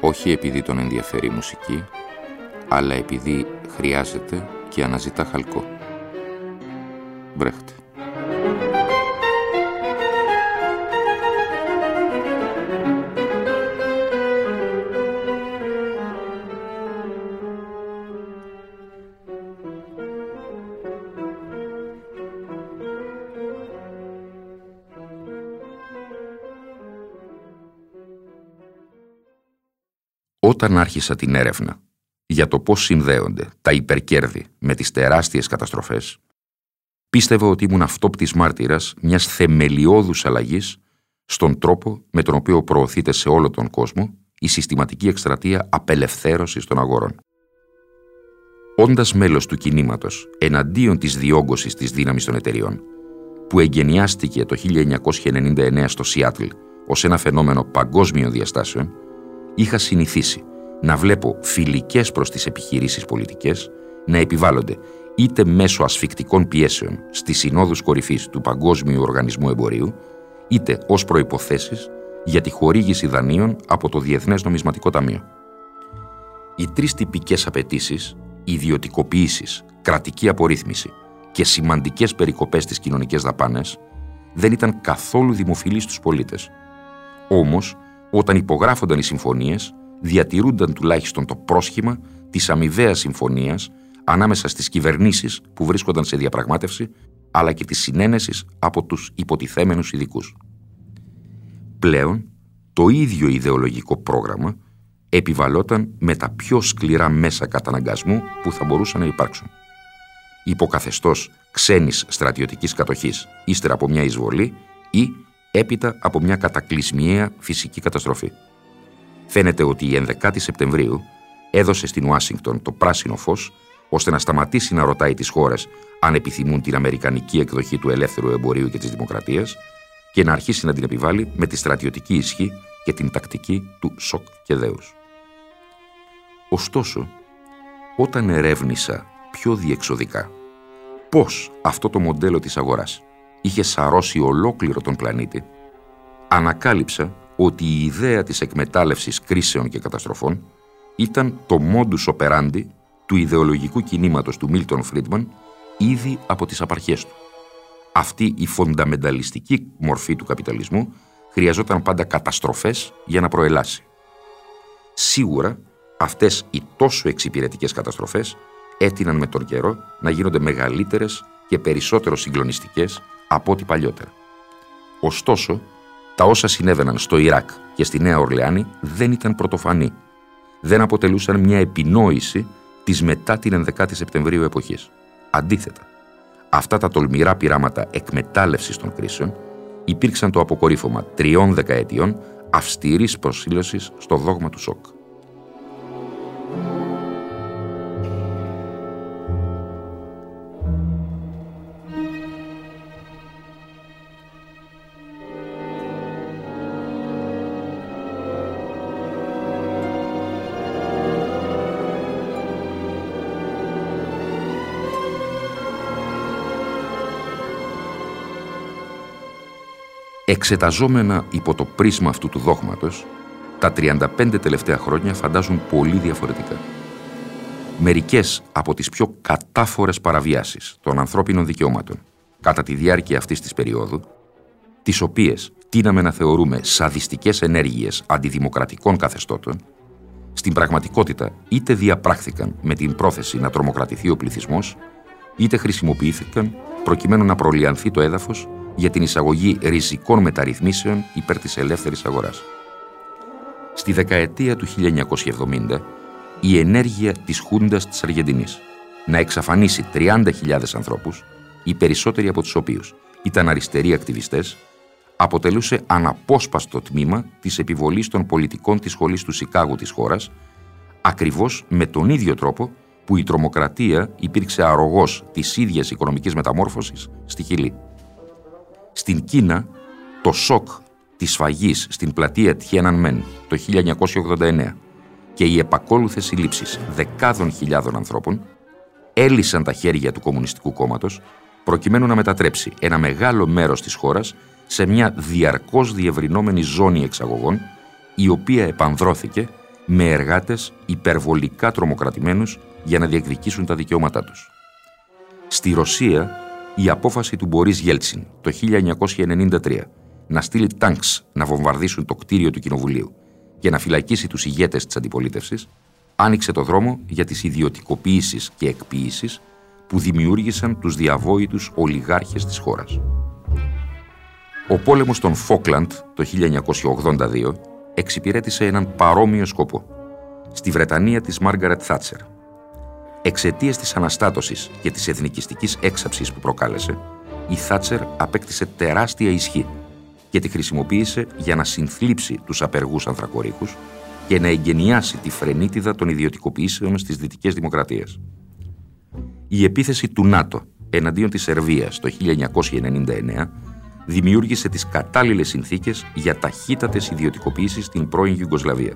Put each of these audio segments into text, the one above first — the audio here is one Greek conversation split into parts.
όχι επειδή τον ενδιαφέρει η μουσική, αλλά επειδή χρειάζεται και αναζητά χαλκό. Βρέχτε. Όταν άρχισα την έρευνα για το πώς συνδέονται τα υπερκέρδη με τις τεράστιες καταστροφές, πίστευα ότι ήμουν αυτόπτης μάρτυρας μιας θεμελιώδους αλλαγής στον τρόπο με τον οποίο προωθείται σε όλο τον κόσμο η συστηματική εκστρατεία απελευθέρωσης των αγορών. Όντας μέλος του κινήματος εναντίον της διόγκωσης της δύναμης των εταιριών, που εγκαινιάστηκε το 1999 στο Σιάτλ ως ένα φαινόμενο παγκόσμιων διαστάσεων, είχα συνηθίσει να βλέπω φιλικές προς τις επιχειρήσεις πολιτικές να επιβάλλονται είτε μέσω ασφικτικών πιέσεων στις συνόδους κορυφής του Παγκόσμιου Οργανισμού Εμπορίου, είτε ως προϋποθέσεις για τη χορήγηση δανείων από το Διεθνές Νομισματικό Ταμείο. Οι τρεις τυπικές απαιτήσεις, ιδιωτικοποίησης, κρατική απορρίθμιση και σημαντικές περικοπές στις κοινωνικές δαπάνες, δεν ήταν καθόλου δημοφιλείς στους πολίτες. Όμως, όταν υπογράφονταν οι συμφωνίες, διατηρούνταν τουλάχιστον το πρόσχημα της αμοιβαίας συμφωνίας ανάμεσα στις κυβερνήσεις που βρίσκονταν σε διαπραγμάτευση, αλλά και της συνένεσης από τους υποτιθέμενους ειδικούς. Πλέον, το ίδιο ιδεολογικό πρόγραμμα επιβαλόταν με τα πιο σκληρά μέσα καταναγκασμού που θα μπορούσαν να υπάρξουν. Υποκαθεστώς ξένης στρατιωτικής κατοχής ύστερα από μια εισβολή ή έπειτα από μια κατακλυσμιαία φυσική καταστροφή. Φαίνεται ότι η 11η Σεπτεμβρίου έδωσε στην Ουάσιγκτον το πράσινο φως ώστε να σταματήσει να ρωτάει τις χώρες αν επιθυμούν την αμερικανική εκδοχή του ελεύθερου εμπορίου και της δημοκρατίας και να αρχίσει να την επιβάλλει με τη στρατιωτική ισχύ και την τακτική του σοκ και δέους. Ωστόσο, όταν ερεύνησα πιο διεξοδικά πώς αυτό το μοντέλο της αγοράς είχε σαρώσει ολόκληρο τον πλανήτη, ανακάλυψα ότι η ιδέα της εκμετάλλευσης κρίσεων και καταστροφών ήταν το modus operandi του ιδεολογικού κινήματος του Μίλτον Φρίντμαν ήδη από τις απαρχές του. Αυτή η φονταμενταλιστική μορφή του καπιταλισμού χρειαζόταν πάντα καταστροφές για να προελάσει. Σίγουρα αυτές οι τόσο εξυπηρετικές καταστροφές έτειναν με τον καιρό να γίνονται μεγαλύτερες και περισσότερο συγκλονιστικές από ό,τι παλιότερα. Ωστόσο, τα όσα συνέβαιναν στο Ιράκ και στη Νέα Ορλεάνη δεν ήταν πρωτοφανή. Δεν αποτελούσαν μια επινόηση της μετά την 11η Σεπτεμβρίου εποχής. Αντίθετα, αυτά τα τολμηρά πειράματα εκμετάλλευσης των κρίσεων υπήρξαν το αποκορύφωμα τριών δεκαετιών αυστηρής προσήλωσης στο δόγμα του σοκ. Εξεταζόμενα υπό το πρίσμα αυτού του δόγματος, τα 35 τελευταία χρόνια φαντάζουν πολύ διαφορετικά. Μερικές από τις πιο κατάφορες παραβιάσεις των ανθρώπινων δικαιώματων κατά τη διάρκεια αυτής της περίοδου, τις οποίες τίναμε να θεωρούμε σαδιστικές ενέργειες αντιδημοκρατικών καθεστώτων, στην πραγματικότητα είτε διαπράχθηκαν με την πρόθεση να τρομοκρατηθεί ο πληθυσμός, είτε χρησιμοποιήθηκαν προκειμένου να προλιανθεί το έδαφος για την εισαγωγή ριζικών μεταρρυθμίσεων υπέρ της ελεύθερης αγοράς. Στη δεκαετία του 1970, η ενέργεια της Χούντας της Αργεντινής να εξαφανίσει 30.000 ανθρώπους, οι περισσότεροι από τους οποίους ήταν αριστεροί ακτιβιστές, αποτελούσε αναπόσπαστο τμήμα της επιβολής των πολιτικών της σχολής του Σικάγου της χώρας, ακριβώς με τον ίδιο τρόπο που η τρομοκρατία υπήρξε αρρωγός της ίδιας οικονομικής μεταμόρφωσης στη Χιλή. Στην Κίνα, το σοκ της σφαγής στην πλατεία Τιέναν το 1989 και οι επακόλουθες συλλήψεις δεκάδων χιλιάδων ανθρώπων έλυσαν τα χέρια του Κομμουνιστικού Κόμματος προκειμένου να μετατρέψει ένα μεγάλο μέρος της χώρας σε μια διαρκώς διευρυνόμενη ζώνη εξαγωγών η οποία επανδρώθηκε με εργάτες υπερβολικά τρομοκρατημένους για να διεκδικήσουν τα δικαιώματά τους. Στη Ρωσία, η απόφαση του Μπορίς Γέλτσιν το 1993 να στείλει τάγκς να βομβαρδίσουν το κτίριο του Κοινοβουλίου και να φυλακίσει τους ηγέτες της αντιπολίτευσης, άνοιξε το δρόμο για τις ιδιωτικοποιήσεις και εκποίησεις που δημιούργησαν τους διαβόητους ολιγάρχες της χώρας. Ο πόλεμος των Φόκλαντ το 1982 εξυπηρέτησε έναν παρόμοιο σκοπό στη Βρετανία της Μάργαρετ Θάτσερ. Εξαιτίας της αναστάτωσης και της εθνικιστικής έξαψης που προκάλεσε, η Θάτσερ απέκτησε τεράστια ισχύ και τη χρησιμοποίησε για να συνθλίψει τους απεργούς ανθρακορίχους και να εγκαινιάσει τη φρενίτιδα των ιδιωτικοποιήσεων στις δυτικές δημοκρατίες. Η επίθεση του ΝΑΤΟ εναντίον της Σερβίας το 1999 δημιούργησε τις κατάλληλες συνθήκες για ταχύτατες ιδιωτικοποιήσεις στην πρώην Ιουγκοσλαβία.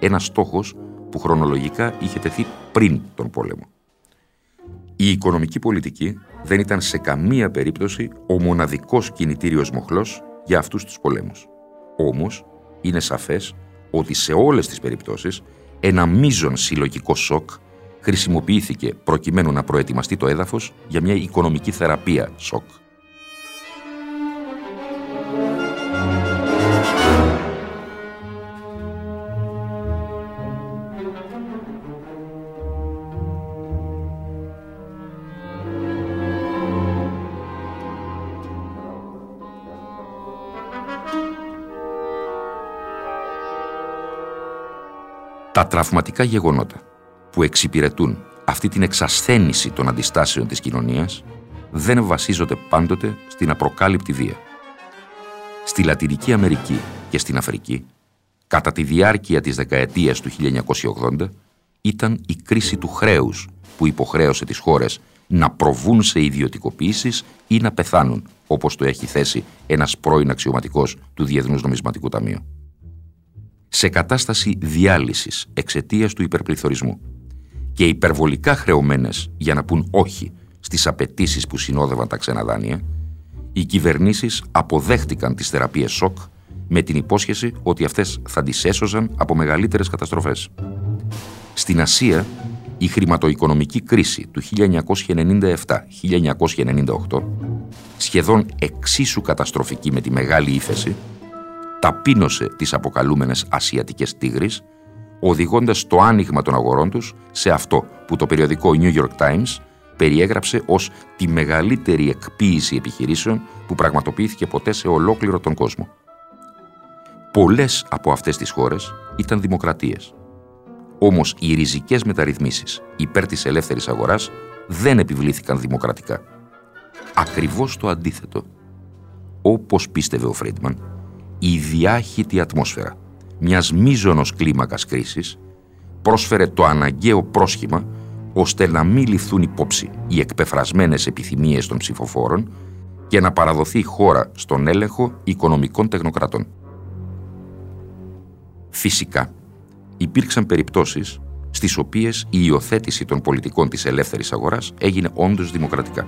Ένας στόχος που χρονολογικά είχε τεθεί πριν τον πόλεμο. Η οικονομική πολιτική δεν ήταν σε καμία περίπτωση ο μοναδικός κινητήριος μοχλός για αυτούς τους πολέμους. Όμως, είναι σαφές ότι σε όλες τις περιπτώσεις ένα μείζον συλλογικό σοκ χρησιμοποιήθηκε προκειμένου να προετοιμαστεί το έδαφος για μια οικονομική θεραπεία σοκ. Τα τραυματικά γεγονότα που εξυπηρετούν αυτή την εξασθένηση των αντιστάσεων της κοινωνίας δεν βασίζονται πάντοτε στην απροκάλυπτη βία. Στη Λατινική Αμερική και στην Αφρική, κατά τη διάρκεια της δεκαετίας του 1980, ήταν η κρίση του χρέους που υποχρέωσε τις χώρες να προβούν σε ιδιωτικοποίησεις ή να πεθάνουν, όπως το έχει θέσει ένας πρώην αξιωματικός του Διεθνούς Νομισματικού Ταμείου σε κατάσταση διάλυσης εξαιτίας του υπερπληθωρισμού και υπερβολικά χρεωμένες για να πούν όχι στις απαιτήσεις που συνόδευαν τα ξένα δάνεια, οι κυβερνήσεις αποδέχτηκαν τις θεραπείες σοκ με την υπόσχεση ότι αυτές θα τις έσωζαν από μεγαλύτερες καταστροφές. Στην Ασία, η χρηματοοικονομική κρίση του 1997-1998, σχεδόν εξίσου καταστροφική με τη μεγάλη ύφεση, ταπείνωσε τις αποκαλούμενες ασιατικές τίγρεις, οδηγώντας το άνοιγμα των αγορών τους σε αυτό που το περιοδικό New York Times περιέγραψε ως τη μεγαλύτερη εκποίηση επιχειρήσεων που πραγματοποιήθηκε ποτέ σε ολόκληρο τον κόσμο. Πολλές από αυτές τις χώρες ήταν δημοκρατίες. Όμως οι ριζικές μεταρρυθμίσεις υπέρ της ελεύθερης αγοράς δεν επιβλήθηκαν δημοκρατικά. Ακριβώς το αντίθετο. Όπως πίστευε ο Φρίντμαν, η διάχυτη ατμόσφαιρα μιας μίζωνος κλίμακας κρίσης πρόσφερε το αναγκαίο πρόσχημα ώστε να μην ληφθούν υπόψη οι εκπεφρασμένες επιθυμίες των ψηφοφόρων και να παραδοθεί η χώρα στον έλεγχο οικονομικών τεχνοκρατών. Φυσικά, υπήρξαν περιπτώσεις στις οποίες η υιοθέτηση των πολιτικών της ελεύθερης αγοράς έγινε όντως δημοκρατικά.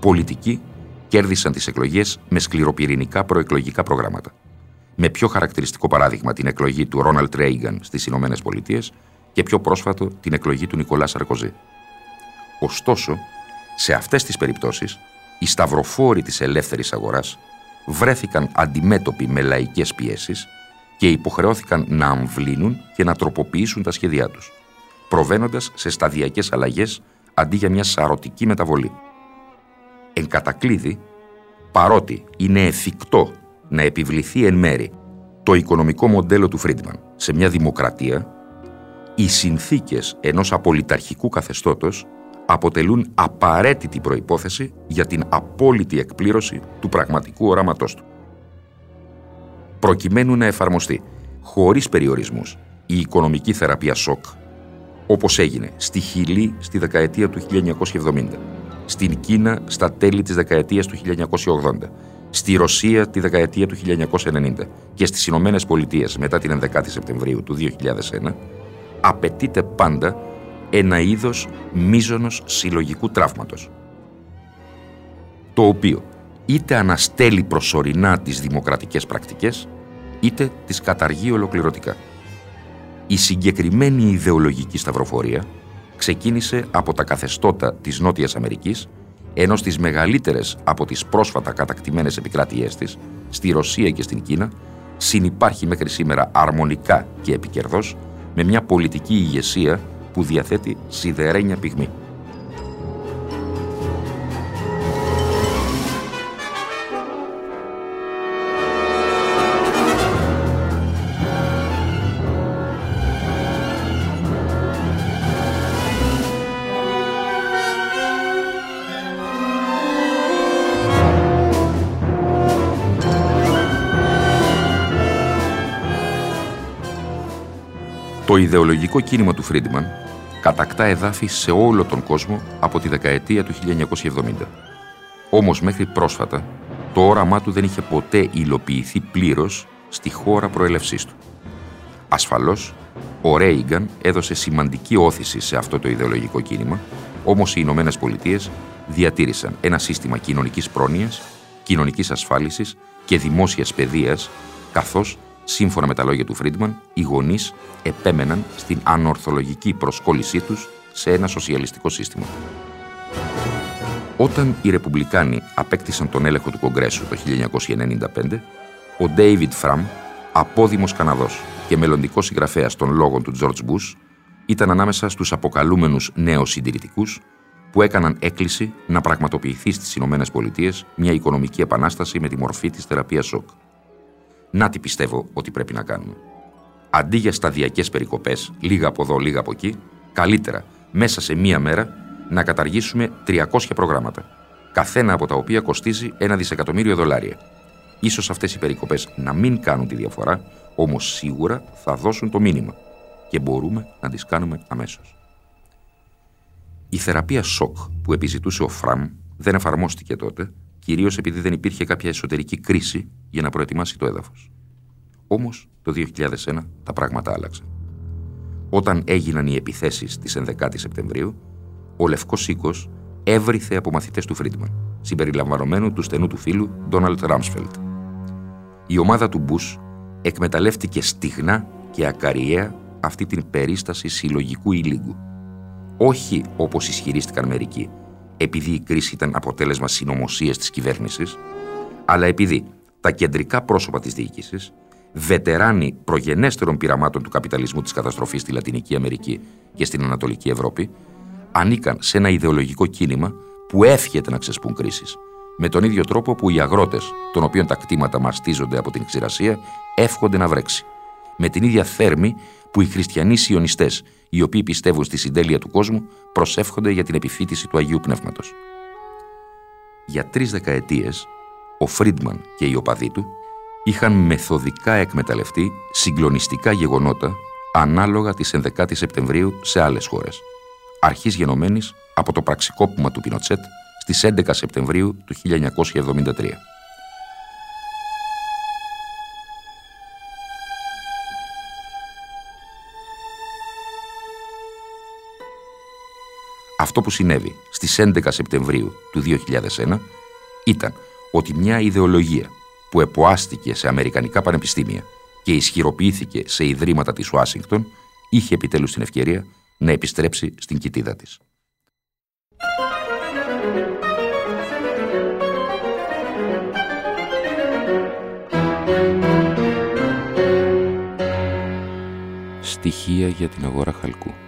Πολιτικοί κέρδισαν τις εκλογές με σκληροπυρηνικά προεκλογικά προγράμματα. Με πιο χαρακτηριστικό παράδειγμα την εκλογή του Ρόναλτ Ρέιγκαν στις Ηνωμένες Πολιτείες και πιο πρόσφατο την εκλογή του Νικολά Σαρκοζή. Ωστόσο, σε αυτές τις περιπτώσεις, οι σταυροφόροι της ελεύθερης αγοράς βρέθηκαν αντιμέτωποι με λαϊκές πιέσεις και υποχρεώθηκαν να αμβλύνουν και να τροποποιήσουν τα σχέδιά τους, προβαίνοντας σε σταδιακές αλλαγές αντί για μια σαρωτική μεταβολή. Εν κατακλείδη, παρότι είναι εφικτό να επιβληθεί εν μέρη το οικονομικό μοντέλο του Φρίντμαν σε μια δημοκρατία, οι συνθήκες ενός απολυταρχικού καθεστώτος αποτελούν απαραίτητη προϋπόθεση για την απόλυτη εκπλήρωση του πραγματικού οράματός του. Προκειμένου να εφαρμοστεί χωρίς περιορισμούς η οικονομική θεραπεία σοκ όπως έγινε στη Χιλή στη δεκαετία του 1970, στην Κίνα στα τέλη της δεκαετίας του 1980, στη Ρωσία τη δεκαετία του 1990 και στις Ηνωμένες Πολιτείες μετά την 11η Σεπτεμβρίου του 2001, απαιτείται πάντα ένα είδος μίζωνος συλλογικού τραύματος, το οποίο είτε αναστέλει προσωρινά τις δημοκρατικές πρακτικές, είτε τις καταργεί ολοκληρωτικά. Η συγκεκριμένη ιδεολογική σταυροφορία ξεκίνησε από τα καθεστώτα της Νότιας Αμερικής, ενώ στις μεγαλύτερες από τις πρόσφατα κατακτημένες επικράτειές της, στη Ρωσία και στην Κίνα, συνυπάρχει μέχρι σήμερα αρμονικά και επικερδώς με μια πολιτική ηγεσία που διαθέτει σιδερένια πυγμή. Το ιδεολογικό κίνημα του Φρίντμαν κατακτά εδάφη σε όλο τον κόσμο από τη δεκαετία του 1970. Όμως μέχρι πρόσφατα το όραμά του δεν είχε ποτέ υλοποιηθεί πλήρως στη χώρα προέλευσής του. Ασφαλώς, ο Ρέιγκαν έδωσε σημαντική όθηση σε αυτό το ιδεολογικό κίνημα, όμως οι Ηνωμένες Πολιτείες διατήρησαν ένα σύστημα κοινωνικής πρόνοιας, κοινωνικής ασφάλισης και δημόσιας παιδείας, καθώς Σύμφωνα με τα λόγια του Φρίντμαν, οι γονείς επέμεναν στην ανορθολογική προσκόλλησή τους σε ένα σοσιαλιστικό σύστημα. Όταν οι Ρεπουμπλικάνοι απέκτησαν τον έλεγχο του Κογκρέσου το 1995, ο Ντέιβιντ Φραμ, απόδημος Καναδός και μελλοντικός συγγραφέας των λόγων του Τζορτζ Μπούς, ήταν ανάμεσα στους αποκαλούμενους νέους συντηρητικούς που έκαναν έκκληση να πραγματοποιηθεί στις Ηνωμένες Πολιτείες μια οικονομική επανάσταση με τη μορφή της θεραπείας σοκ. Να τι πιστεύω ότι πρέπει να κάνουμε. Αντί για σταδιακές περικοπές, λίγα από εδώ, λίγα από εκεί, καλύτερα μέσα σε μία μέρα να καταργήσουμε 300 προγράμματα, καθένα από τα οποία κοστίζει ένα δισεκατομμύριο δολάρια. Ίσως αυτές οι περικοπές να μην κάνουν τη διαφορά, όμως σίγουρα θα δώσουν το μήνυμα και μπορούμε να τις κάνουμε αμέσως. Η θεραπεία σοκ που επιζητούσε ο Φραμ δεν εφαρμόστηκε τότε κυρίως επειδή δεν υπήρχε κάποια εσωτερική κρίση για να προετοιμάσει το έδαφος. Όμως, το 2001 τα πράγματα άλλαξαν. Όταν έγιναν οι επιθέσεις της 11 η Σεπτεμβρίου, ο Λευκός Οίκος έβριθε από μαθητές του Φρίντμαν, συμπεριλαμβανομένου του στενού του φίλου Ντόναλτ Ράμσφελτ. Η ομάδα του Μπούς εκμεταλλεύτηκε στιγνά και ακαριέα αυτή την περίσταση συλλογικού υλίγου. Όχι όπως ισχυρίστηκαν μερικοί, επειδή η κρίση ήταν αποτέλεσμα συνωμοσίας της κυβέρνησης, αλλά επειδή τα κεντρικά πρόσωπα της διοίκησης, βετεράνοι προγενέστερων πειραμάτων του καπιταλισμού της καταστροφής στη Λατινική Αμερική και στην Ανατολική Ευρώπη, ανήκαν σε ένα ιδεολογικό κίνημα που εύχεται να ξεσπούν κρίσεις, με τον ίδιο τρόπο που οι αγρότες, των οποίων τα κτήματα μαστίζονται από την ξηρασία, εύχονται να βρέξει. Με την ίδια θέρμη που οι χριστιανοί σιωνιστές, οι οποίοι πιστεύουν στη συντέλεια του κόσμου, προσεύχονται για την επιφύτηση του Αγίου Πνεύματος. Για τρεις δεκαετίες, ο Φρίντμαν και οι οπαδοί του είχαν μεθοδικά εκμεταλλευτεί συγκλονιστικά γεγονότα ανάλογα της 11 Σεπτεμβρίου σε άλλες χώρες, αρχής γενομένης από το πραξικόπημα του Πινοτσέτ στις 11 Σεπτεμβρίου του 1973. Αυτό που συνέβη στις 11 Σεπτεμβρίου του 2001 ήταν ότι μια ιδεολογία που εποάστηκε σε αμερικανικά πανεπιστήμια και ισχυροποιήθηκε σε ιδρύματα της Ουάσιγκτον είχε επιτέλους την ευκαιρία να επιστρέψει στην κοιτίδα της. Στοιχεία για την αγορά χαλκού.